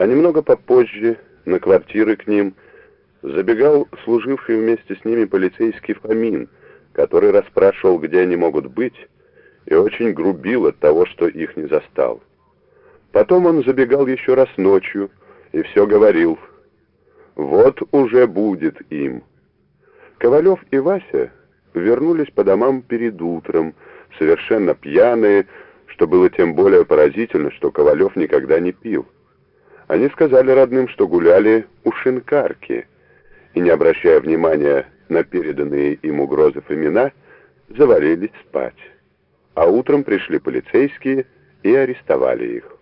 А немного попозже на квартиры к ним забегал служивший вместе с ними полицейский Фомин, который расспрашивал, где они могут быть, и очень грубил от того, что их не застал. Потом он забегал еще раз ночью и все говорил, «Вот уже будет им». Ковалев и Вася вернулись по домам перед утром, совершенно пьяные, что было тем более поразительно, что Ковалев никогда не пил. Они сказали родным, что гуляли у шинкарки, и, не обращая внимания на переданные им угрозы Фомина, завалились спать. А утром пришли полицейские и арестовали их.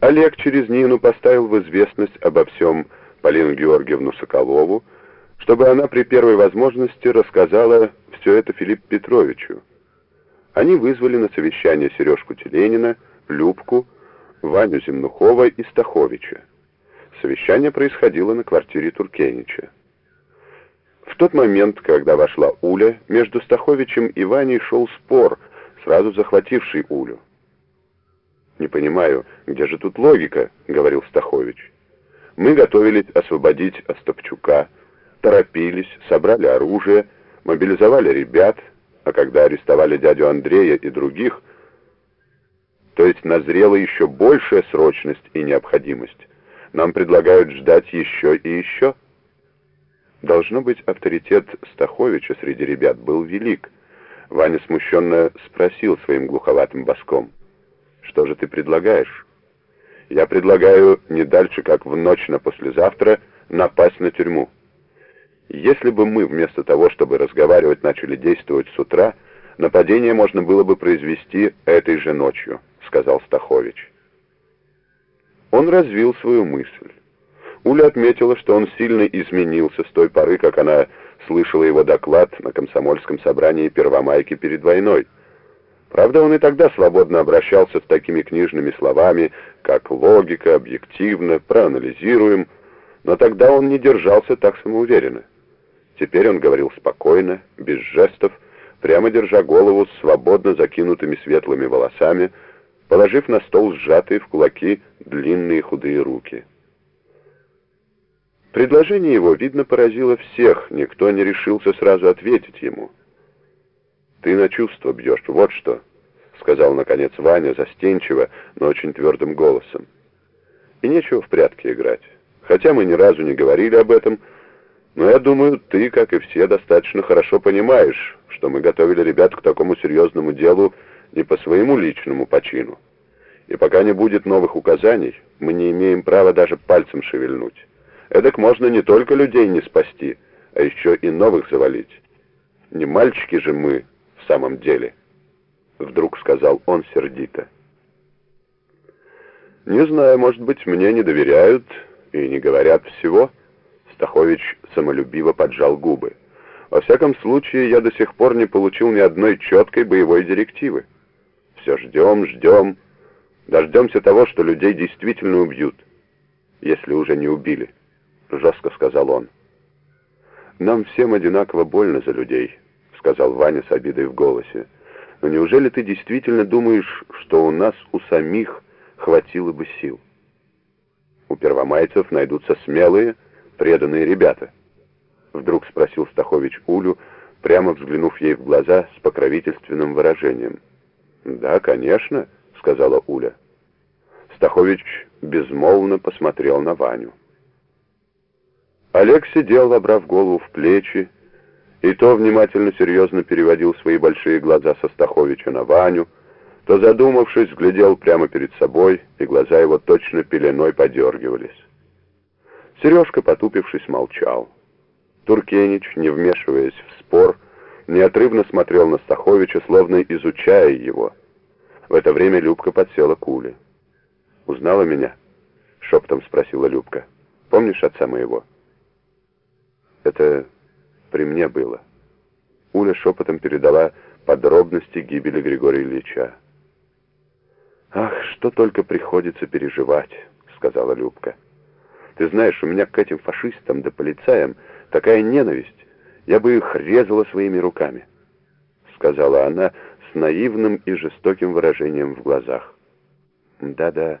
Олег через Нину поставил в известность обо всем Полину Георгиевну Соколову, чтобы она при первой возможности рассказала все это Филиппу Петровичу. Они вызвали на совещание Сережку Теленина, Любку, Ваню Земнухова и Стаховича. Совещание происходило на квартире Туркенича. В тот момент, когда вошла Уля, между Стаховичем и Ваней шел спор, сразу захвативший Улю. «Не понимаю, где же тут логика?» — говорил Стахович. «Мы готовились освободить Остапчука, торопились, собрали оружие, мобилизовали ребят, а когда арестовали дядю Андрея и других, то есть назрела еще большая срочность и необходимость. Нам предлагают ждать еще и еще. Должно быть, авторитет Стаховича среди ребят был велик. Ваня смущенно спросил своим глуховатым боском. «Что же ты предлагаешь?» «Я предлагаю не дальше, как в ночь на послезавтра, напасть на тюрьму». Если бы мы вместо того, чтобы разговаривать, начали действовать с утра, нападение можно было бы произвести этой же ночью, сказал Стахович. Он развил свою мысль. Уля отметила, что он сильно изменился с той поры, как она слышала его доклад на комсомольском собрании Первомайки перед войной. Правда, он и тогда свободно обращался с такими книжными словами, как «логика», «объективно», «проанализируем», но тогда он не держался так самоуверенно. Теперь он говорил спокойно, без жестов, прямо держа голову с свободно закинутыми светлыми волосами, положив на стол сжатые в кулаки длинные худые руки. Предложение его, видно, поразило всех, никто не решился сразу ответить ему. «Ты на чувство бьешь, вот что», — сказал, наконец, Ваня застенчиво, но очень твердым голосом. «И нечего в прятки играть. Хотя мы ни разу не говорили об этом, — но я думаю, ты, как и все, достаточно хорошо понимаешь, что мы готовили ребят к такому серьезному делу не по своему личному почину. И пока не будет новых указаний, мы не имеем права даже пальцем шевельнуть. Эдак можно не только людей не спасти, а еще и новых завалить. Не мальчики же мы в самом деле, вдруг сказал он сердито. Не знаю, может быть, мне не доверяют и не говорят всего, — Стахович самолюбиво поджал губы. «Во всяком случае, я до сих пор не получил ни одной четкой боевой директивы. Все ждем, ждем. Дождемся того, что людей действительно убьют, если уже не убили», — жестко сказал он. «Нам всем одинаково больно за людей», — сказал Ваня с обидой в голосе. «Но неужели ты действительно думаешь, что у нас у самих хватило бы сил? У первомайцев найдутся смелые, — преданные ребята?» Вдруг спросил Стахович Улю, прямо взглянув ей в глаза с покровительственным выражением. «Да, конечно», — сказала Уля. Стахович безмолвно посмотрел на Ваню. Олег сидел, обрав голову в плечи, и то внимательно серьезно переводил свои большие глаза со Стаховича на Ваню, то, задумавшись, глядел прямо перед собой, и глаза его точно пеленой подергивались. Сережка, потупившись, молчал. Туркенич, не вмешиваясь в неотрывно смотрел на Стаховича, словно изучая его. В это время Любка подсела к Уле. «Узнала меня?» — шептом спросила Любка. «Помнишь отца моего?» «Это при мне было». Уля шепотом передала подробности гибели Григория Ильича. «Ах, что только приходится переживать», — сказала Любка. Ты знаешь, у меня к этим фашистам да полицаям такая ненависть, я бы их резала своими руками», — сказала она с наивным и жестоким выражением в глазах. «Да-да»,